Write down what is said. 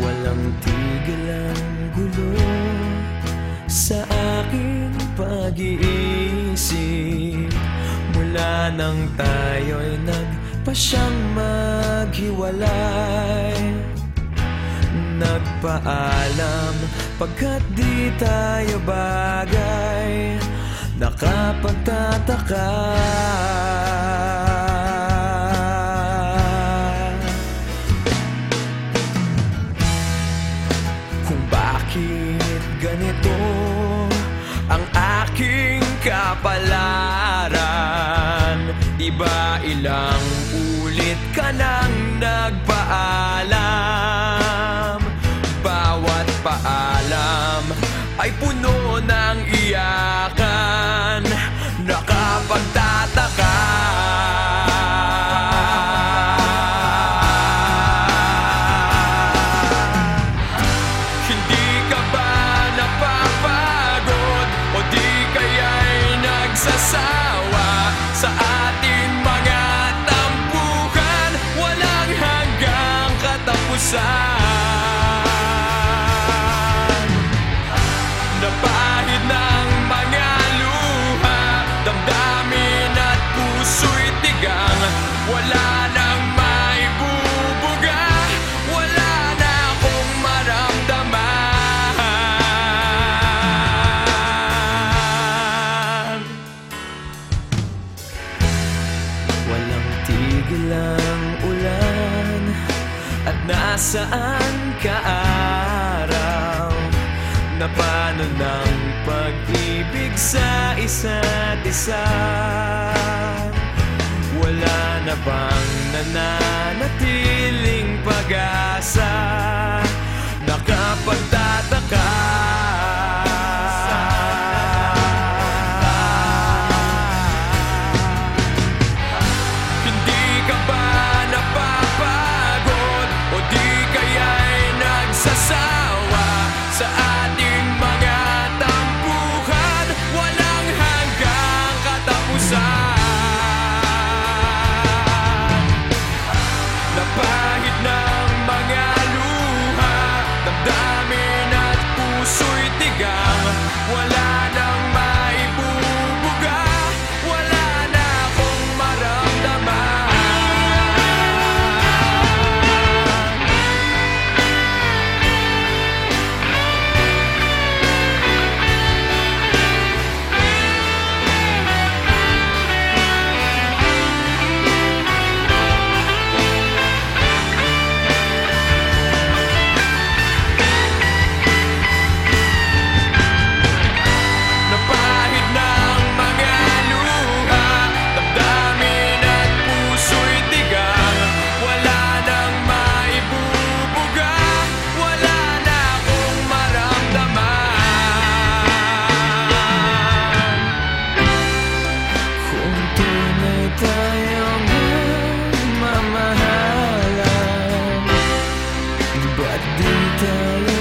Walang tigil ang gulo sa aking pag-iisip. Mula nang tayo'y nagpasyang maghiwalay Nagpaalam pagkat di tayo bagay Nakapagtataka kapalaran Di ilang ulit ka nang nagpaalam. Bawat paalam ay puno nagsasawa sa ating mga tampuhan. Hanggang katapusan. Napahid ng mga luha Damdamin at puso'y tigang nasaan ka araw? Na paano ng pag-ibig sa isa't isa? Wala na bang nananatiling pag-asa? Nakapagtataka detail